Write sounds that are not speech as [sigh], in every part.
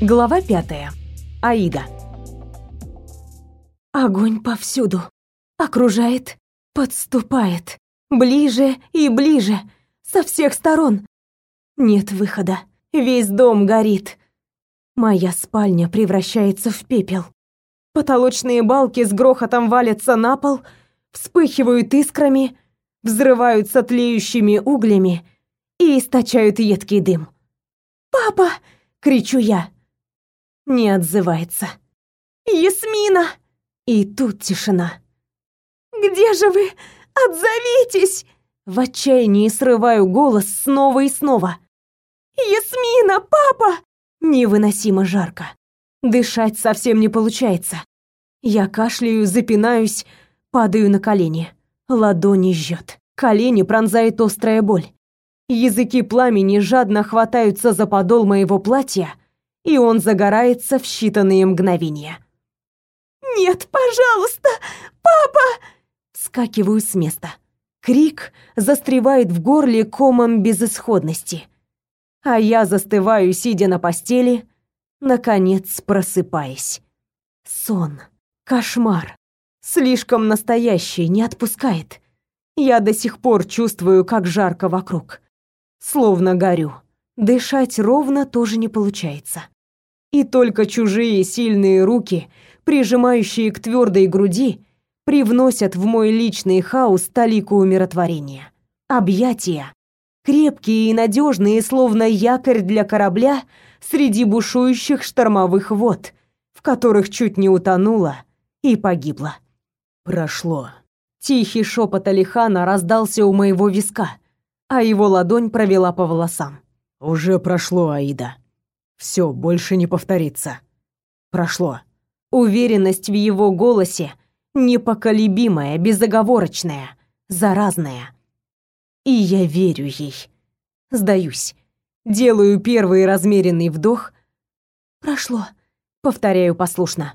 Глава пятая. Аида. Огонь повсюду. Окружает, подступает. Ближе и ближе. Со всех сторон. Нет выхода. Весь дом горит. Моя спальня превращается в пепел. Потолочные балки с грохотом валятся на пол, вспыхивают искрами, взрываются тлеющими углями и источают едкий дым. «Папа!» — кричу я. Не отзывается. «Ясмина!» И тут тишина. «Где же вы? Отзовитесь!» В отчаянии срываю голос снова и снова. «Ясмина, папа!» Невыносимо жарко. Дышать совсем не получается. Я кашляю, запинаюсь, падаю на колени. Ладони жжет. Колени пронзает острая боль. Языки пламени жадно хватаются за подол моего платья, и он загорается в считанные мгновения. «Нет, пожалуйста! Папа!» Скакиваю с места. Крик застревает в горле комом безысходности. А я застываю, сидя на постели, наконец просыпаясь. Сон. Кошмар. Слишком настоящий, не отпускает. Я до сих пор чувствую, как жарко вокруг. Словно горю. Дышать ровно тоже не получается. И только чужие сильные руки, прижимающие к твердой груди, привносят в мой личный хаос талику умиротворения. Объятия, крепкие и надежные, словно якорь для корабля среди бушующих штормовых вод, в которых чуть не утонула и погибла. Прошло. Тихий шепот Алихана раздался у моего виска, а его ладонь провела по волосам. Уже прошло, Аида. Все, больше не повторится. Прошло. Уверенность в его голосе непоколебимая, безоговорочная, заразная. И я верю ей. Сдаюсь. Делаю первый размеренный вдох. Прошло, повторяю послушно.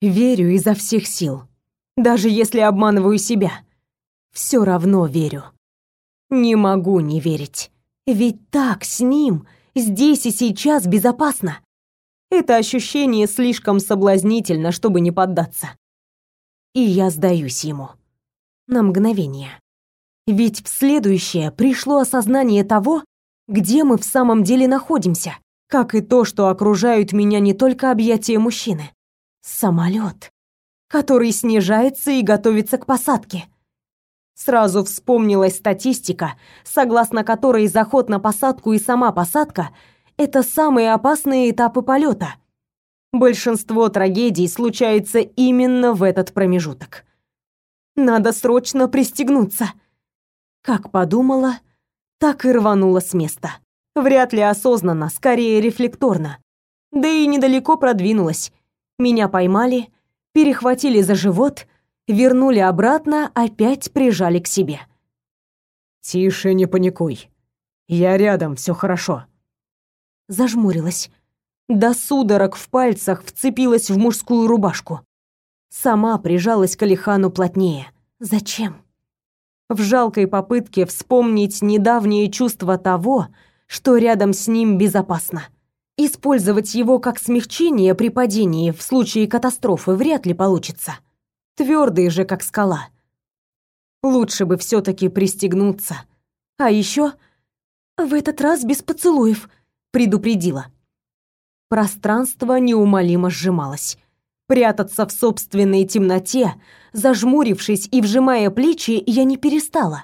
Верю изо всех сил. Даже если обманываю себя, все равно верю. Не могу не верить. Ведь так с ним здесь и сейчас безопасно. Это ощущение слишком соблазнительно, чтобы не поддаться. И я сдаюсь ему. На мгновение. Ведь в следующее пришло осознание того, где мы в самом деле находимся, как и то, что окружают меня не только объятия мужчины. Самолет, который снижается и готовится к посадке. Сразу вспомнилась статистика, согласно которой заход на посадку и сама посадка — это самые опасные этапы полета. Большинство трагедий случается именно в этот промежуток. Надо срочно пристегнуться. Как подумала, так и рванула с места. Вряд ли осознанно, скорее рефлекторно. Да и недалеко продвинулась. Меня поймали, перехватили за живот, вернули обратно, опять прижали к себе. «Тише, не паникуй. Я рядом, все хорошо». Зажмурилась до судорог в пальцах вцепилась в мужскую рубашку. Сама прижалась к Алихану плотнее. Зачем? В жалкой попытке вспомнить недавнее чувство того, что рядом с ним безопасно. Использовать его как смягчение при падении в случае катастрофы вряд ли получится. Твердый же, как скала. Лучше бы все таки пристегнуться. А еще в этот раз без поцелуев, предупредила. Пространство неумолимо сжималось. Прятаться в собственной темноте, зажмурившись и вжимая плечи, я не перестала.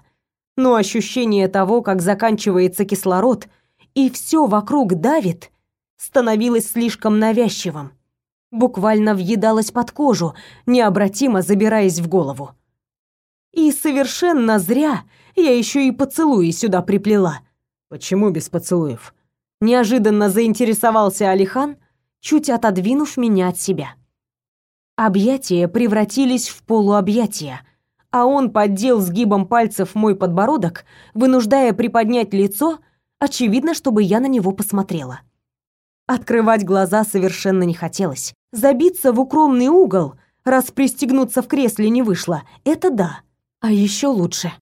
Но ощущение того, как заканчивается кислород и все вокруг давит, становилось слишком навязчивым. Буквально въедалось под кожу, необратимо забираясь в голову. И совершенно зря я еще и поцелуи сюда приплела. Почему без поцелуев? Неожиданно заинтересовался Алихан, чуть отодвинув меня от себя. Объятия превратились в полуобъятия, а он поддел сгибом пальцев мой подбородок, вынуждая приподнять лицо, очевидно, чтобы я на него посмотрела. Открывать глаза совершенно не хотелось. Забиться в укромный угол, раз пристегнуться в кресле не вышло, это да. А еще лучше,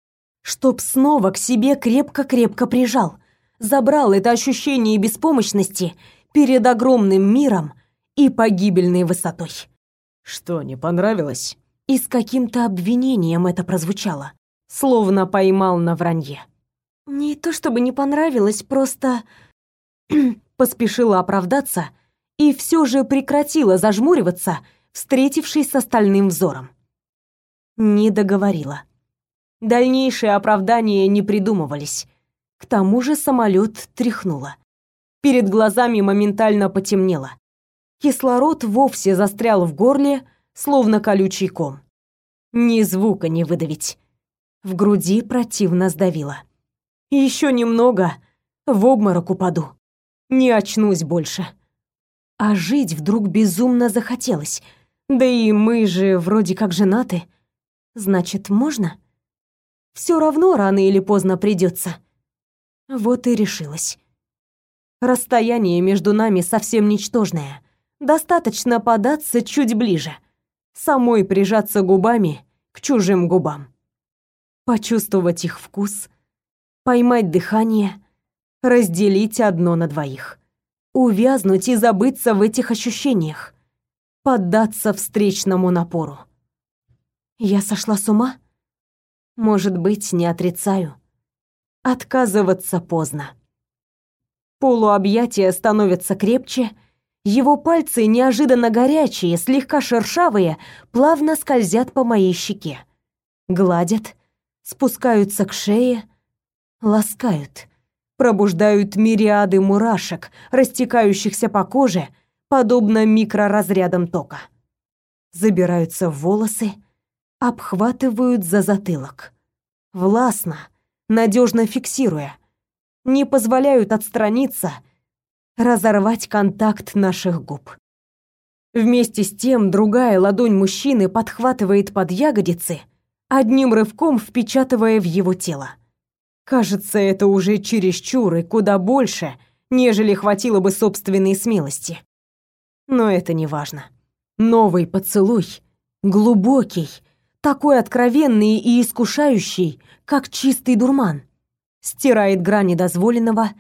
чтоб снова к себе крепко-крепко прижал — забрал это ощущение беспомощности, перед огромным миром и погибельной высотой. Что, не понравилось? И с каким-то обвинением это прозвучало, словно поймал на вранье. Не то чтобы не понравилось, просто [clears throat] поспешила оправдаться и все же прекратила зажмуриваться, встретившись с остальным взором. Не договорила. Дальнейшие оправдания не придумывались. К тому же самолет тряхнуло. Перед глазами моментально потемнело. Кислород вовсе застрял в горле, словно колючий ком. Ни звука не выдавить. В груди противно сдавило. Еще немного, в обморок упаду. Не очнусь больше. А жить вдруг безумно захотелось. Да и мы же вроде как женаты. Значит, можно? Все равно рано или поздно придется. Вот и решилась. Расстояние между нами совсем ничтожное. Достаточно податься чуть ближе. Самой прижаться губами к чужим губам. Почувствовать их вкус, поймать дыхание, разделить одно на двоих. Увязнуть и забыться в этих ощущениях. Поддаться встречному напору. Я сошла с ума? Может быть, не отрицаю. Отказываться поздно. Полуобъятия становятся крепче, его пальцы неожиданно горячие, слегка шершавые, плавно скользят по моей щеке. Гладят, спускаются к шее, ласкают, пробуждают мириады мурашек, растекающихся по коже, подобно микроразрядам тока. Забираются в волосы, обхватывают за затылок. Властно, надежно фиксируя, не позволяют отстраниться, разорвать контакт наших губ. Вместе с тем другая ладонь мужчины подхватывает под ягодицы, одним рывком впечатывая в его тело. Кажется, это уже чересчур и куда больше, нежели хватило бы собственной смелости. Но это не важно. Новый поцелуй, глубокий, такой откровенный и искушающий, как чистый дурман. Стирает грани дозволенного,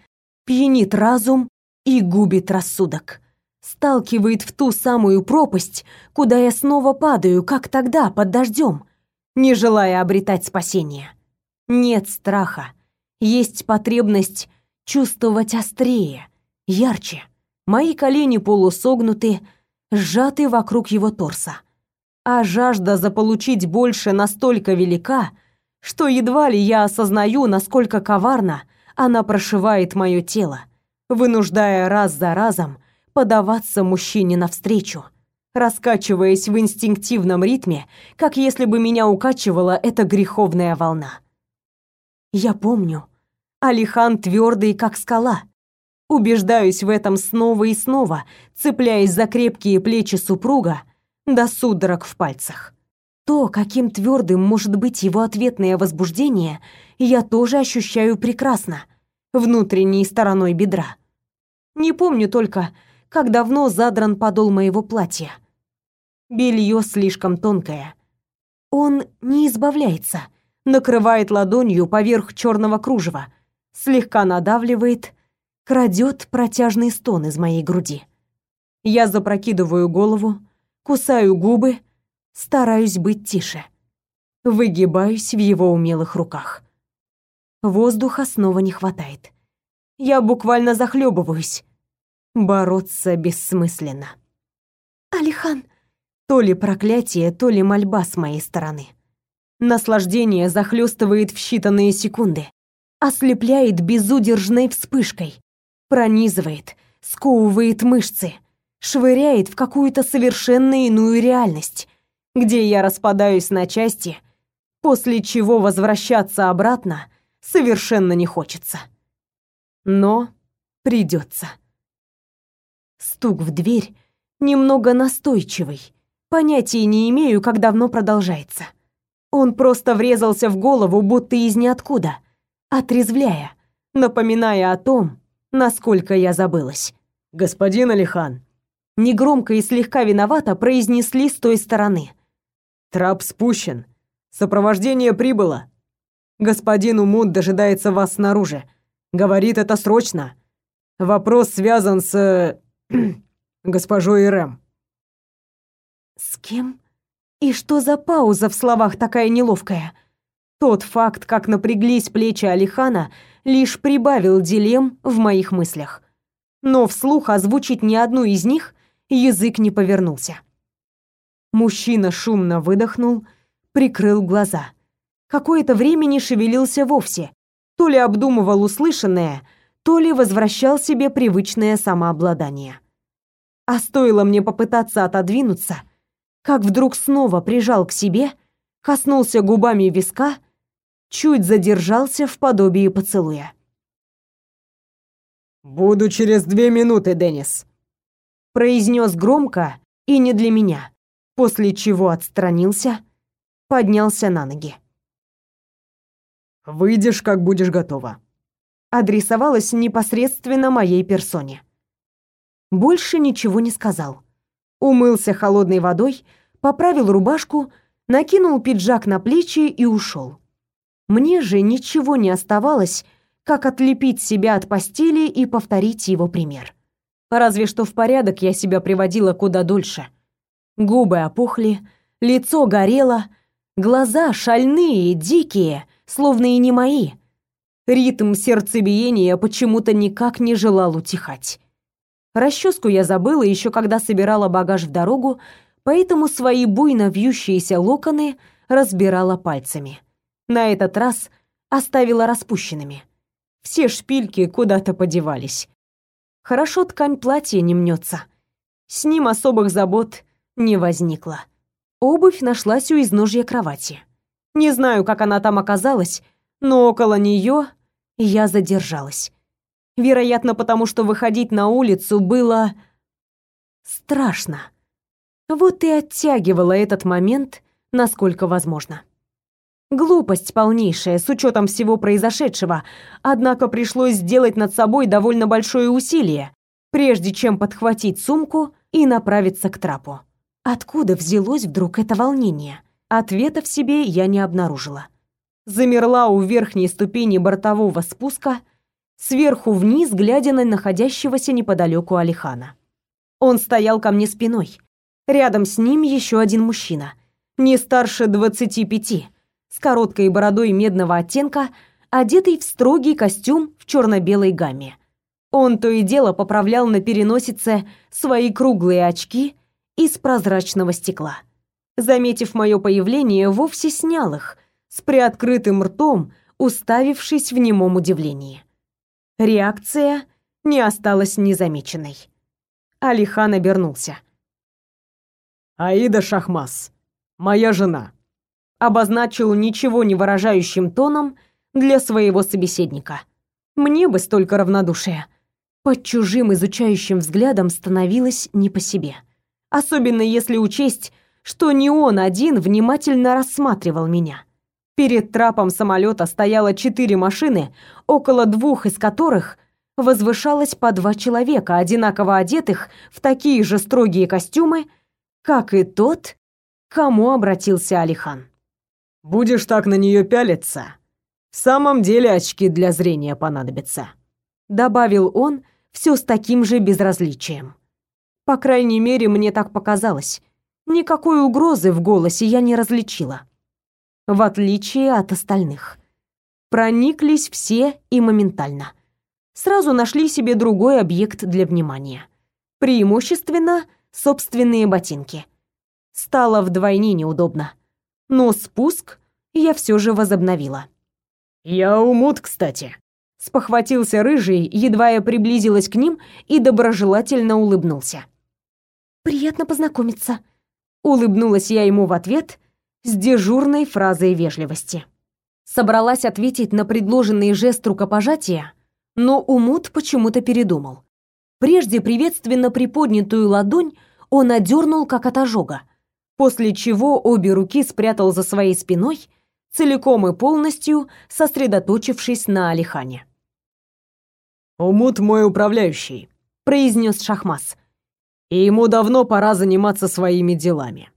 пьянит разум и губит рассудок. Сталкивает в ту самую пропасть, куда я снова падаю, как тогда, под дождем, не желая обретать спасения. Нет страха, есть потребность чувствовать острее, ярче. Мои колени полусогнуты, сжаты вокруг его торса а жажда заполучить больше настолько велика, что едва ли я осознаю, насколько коварно она прошивает мое тело, вынуждая раз за разом подаваться мужчине навстречу, раскачиваясь в инстинктивном ритме, как если бы меня укачивала эта греховная волна. Я помню, Алихан твердый, как скала. Убеждаюсь в этом снова и снова, цепляясь за крепкие плечи супруга, до судорог в пальцах. То, каким твердым может быть его ответное возбуждение, я тоже ощущаю прекрасно, внутренней стороной бедра. Не помню только, как давно задран подол моего платья. Белье слишком тонкое. Он не избавляется, накрывает ладонью поверх черного кружева, слегка надавливает, крадет протяжный стон из моей груди. Я запрокидываю голову, кусаю губы, стараюсь быть тише. Выгибаюсь в его умелых руках. Воздуха снова не хватает. Я буквально захлебываюсь. Бороться бессмысленно. Алихан, то ли проклятие, то ли мольба с моей стороны. Наслаждение захлестывает в считанные секунды, ослепляет безудержной вспышкой, пронизывает, сковывает мышцы, швыряет в какую-то совершенно иную реальность, где я распадаюсь на части, после чего возвращаться обратно совершенно не хочется. Но придется. Стук в дверь немного настойчивый. Понятия не имею, как давно продолжается. Он просто врезался в голову, будто из ниоткуда, отрезвляя, напоминая о том, насколько я забылась. «Господин Алихан!» негромко и слегка виновато произнесли с той стороны. Трап спущен. Сопровождение прибыло. Господин Умуд дожидается вас снаружи. Говорит это срочно. Вопрос связан с [clears throat] госпожу Ирэм». «С кем? И что за пауза в словах такая неловкая?» Тот факт, как напряглись плечи Алихана, лишь прибавил дилемм в моих мыслях. Но вслух озвучить ни одну из них язык не повернулся. Мужчина шумно выдохнул, прикрыл глаза. Какое-то время не шевелился вовсе, то ли обдумывал услышанное, то ли возвращал себе привычное самообладание. А стоило мне попытаться отодвинуться, как вдруг снова прижал к себе, коснулся губами виска чуть задержался в подобии поцелуя. «Буду через две минуты, Деннис», — произнес громко и не для меня, после чего отстранился, поднялся на ноги. «Выйдешь, как будешь готова», — адресовалась непосредственно моей персоне. Больше ничего не сказал. Умылся холодной водой, поправил рубашку, накинул пиджак на плечи и ушел. Мне же ничего не оставалось, как отлепить себя от постели и повторить его пример. Разве что в порядок я себя приводила куда дольше. Губы опухли, лицо горело, глаза шальные, дикие, словно и не мои. Ритм сердцебиения почему-то никак не желал утихать. Расческу я забыла еще когда собирала багаж в дорогу, поэтому свои буйно вьющиеся локоны разбирала пальцами на этот раз оставила распущенными. Все шпильки куда-то подевались. Хорошо ткань платья не мнется. С ним особых забот не возникло. Обувь нашлась у изножья кровати. Не знаю, как она там оказалась, но около нее я задержалась. Вероятно, потому что выходить на улицу было страшно. Вот и оттягивала этот момент, насколько возможно. Глупость полнейшая, с учетом всего произошедшего, однако пришлось сделать над собой довольно большое усилие, прежде чем подхватить сумку и направиться к трапу. Откуда взялось вдруг это волнение? Ответа в себе я не обнаружила. Замерла у верхней ступени бортового спуска, сверху вниз, глядя на находящегося неподалеку Алихана. Он стоял ко мне спиной. Рядом с ним еще один мужчина, не старше двадцати пяти, с короткой бородой медного оттенка, одетый в строгий костюм в черно-белой гамме. Он то и дело поправлял на переносице свои круглые очки из прозрачного стекла. Заметив мое появление, вовсе снял их, с приоткрытым ртом, уставившись в немом удивлении. Реакция не осталась незамеченной. Алихан обернулся. «Аида Шахмас, моя жена», обозначил ничего не выражающим тоном для своего собеседника. Мне бы столько равнодушия. Под чужим изучающим взглядом становилось не по себе. Особенно если учесть, что не он один внимательно рассматривал меня. Перед трапом самолета стояло четыре машины, около двух из которых возвышалось по два человека, одинаково одетых в такие же строгие костюмы, как и тот, к кому обратился Алихан. Будешь так на нее пялиться, в самом деле очки для зрения понадобятся», — добавил он все с таким же безразличием. По крайней мере, мне так показалось. Никакой угрозы в голосе я не различила. В отличие от остальных. Прониклись все и моментально. Сразу нашли себе другой объект для внимания. Преимущественно собственные ботинки. Стало вдвойне неудобно но спуск я все же возобновила. «Я умут, кстати», — спохватился Рыжий, едва я приблизилась к ним и доброжелательно улыбнулся. «Приятно познакомиться», — улыбнулась я ему в ответ с дежурной фразой вежливости. Собралась ответить на предложенный жест рукопожатия, но Умут почему-то передумал. Прежде приветственно приподнятую ладонь он одернул как от ожога, после чего обе руки спрятал за своей спиной, целиком и полностью сосредоточившись на Алихане. «Умут мой управляющий», — произнес Шахмас. «И ему давно пора заниматься своими делами».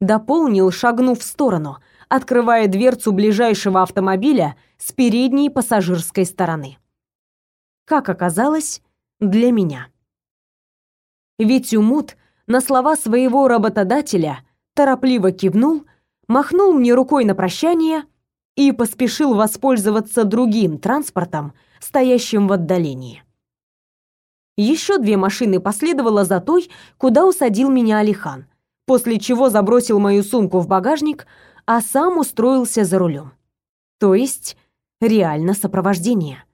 Дополнил, шагнув в сторону, открывая дверцу ближайшего автомобиля с передней пассажирской стороны. Как оказалось, для меня. Ведь Умут на слова своего работодателя торопливо кивнул, махнул мне рукой на прощание и поспешил воспользоваться другим транспортом, стоящим в отдалении. Еще две машины последовало за той, куда усадил меня Алихан, после чего забросил мою сумку в багажник, а сам устроился за рулем. То есть реально сопровождение.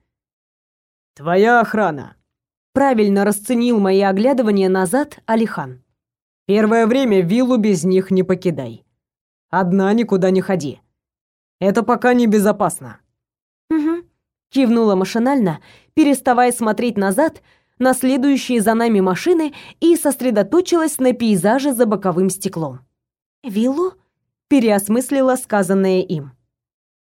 «Твоя охрана», — правильно расценил мои оглядывания назад Алихан. «Первое время виллу без них не покидай. Одна никуда не ходи. Это пока небезопасно». «Угу», — кивнула машинально, переставая смотреть назад на следующие за нами машины и сосредоточилась на пейзаже за боковым стеклом. «Виллу?» — переосмыслила сказанное им.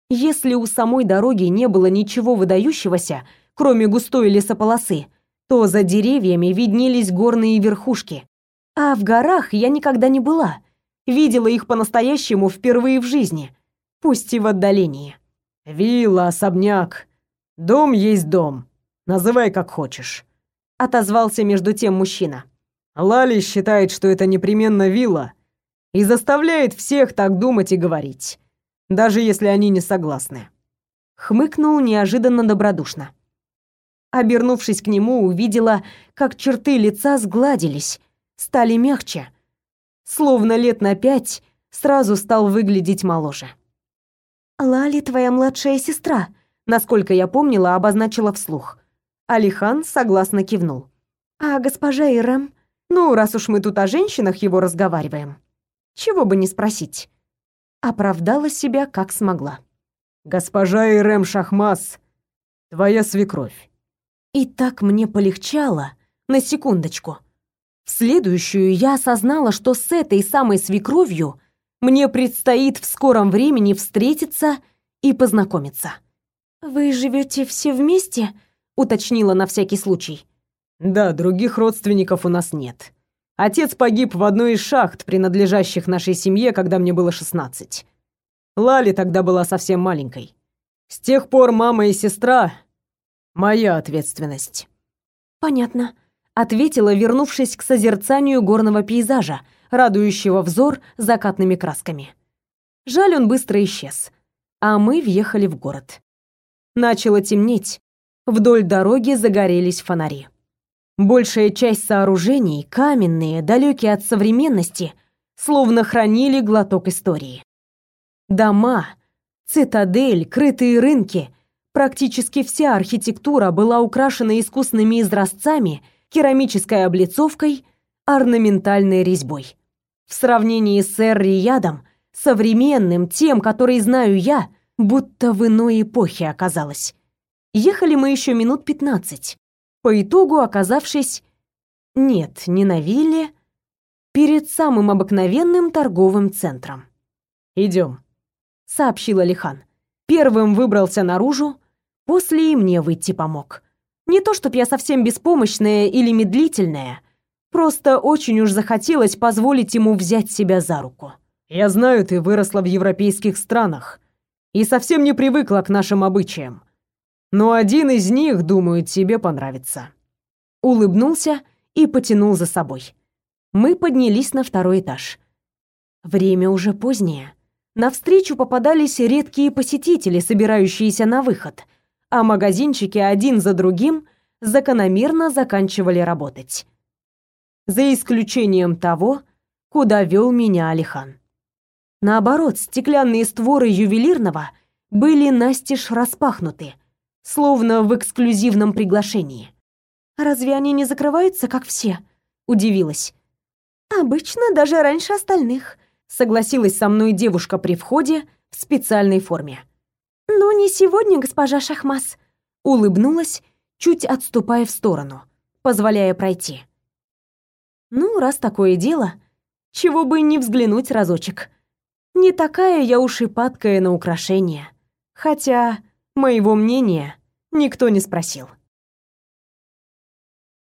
Если у самой дороги не было ничего выдающегося, кроме густой лесополосы, то за деревьями виднелись горные верхушки. А в горах я никогда не была. Видела их по-настоящему впервые в жизни, пусть и в отдалении. «Вилла, особняк. Дом есть дом. Называй как хочешь отозвался между тем мужчина. Лали считает, что это непременно вилла, и заставляет всех так думать и говорить, даже если они не согласны. Хмыкнул неожиданно добродушно. Обернувшись к нему, увидела, как черты лица сгладились, стали мягче, словно лет на пять сразу стал выглядеть моложе. Лали твоя младшая сестра, насколько я помнила, обозначила вслух. Алихан согласно кивнул. А госпожа Ирам? Ну, раз уж мы тут о женщинах его разговариваем. Чего бы не спросить. Оправдала себя как смогла. Госпожа Ирэм Шахмас, твоя свекровь. И так мне полегчало, на секундочку. В следующую я осознала, что с этой самой свекровью мне предстоит в скором времени встретиться и познакомиться. Вы живете все вместе? Уточнила на всякий случай. Да, других родственников у нас нет. Отец погиб в одной из шахт, принадлежащих нашей семье, когда мне было шестнадцать. Лали тогда была совсем маленькой. С тех пор мама и сестра моя ответственность. Понятно, ответила, вернувшись к созерцанию горного пейзажа, радующего взор закатными красками. Жаль, он быстро исчез, а мы въехали в город. Начало темнеть, Вдоль дороги загорелись фонари. Большая часть сооружений, каменные, далекие от современности, словно хранили глоток истории. Дома, цитадель, крытые рынки, практически вся архитектура была украшена искусными изразцами, керамической облицовкой, орнаментальной резьбой. В сравнении с Эр-Риядом, современным, тем, который знаю я, будто в иной эпохе оказалось. Ехали мы еще минут пятнадцать, по итогу оказавшись... Нет, не на вилле, перед самым обыкновенным торговым центром. «Идем», — сообщил Алихан. Первым выбрался наружу, после и мне выйти помог. Не то чтоб я совсем беспомощная или медлительная, просто очень уж захотелось позволить ему взять себя за руку. «Я знаю, ты выросла в европейских странах и совсем не привыкла к нашим обычаям но один из них, думаю, тебе понравится». Улыбнулся и потянул за собой. Мы поднялись на второй этаж. Время уже позднее. Навстречу попадались редкие посетители, собирающиеся на выход, а магазинчики один за другим закономерно заканчивали работать. За исключением того, куда вел меня Алихан. Наоборот, стеклянные створы ювелирного были настежь распахнуты, словно в эксклюзивном приглашении. «Разве они не закрываются, как все?» — удивилась. «Обычно даже раньше остальных», — согласилась со мной девушка при входе в специальной форме. «Ну, не сегодня, госпожа Шахмас», — улыбнулась, чуть отступая в сторону, позволяя пройти. «Ну, раз такое дело, чего бы не взглянуть разочек. Не такая я уж и падкая на украшения. Хотя Моего мнения никто не спросил.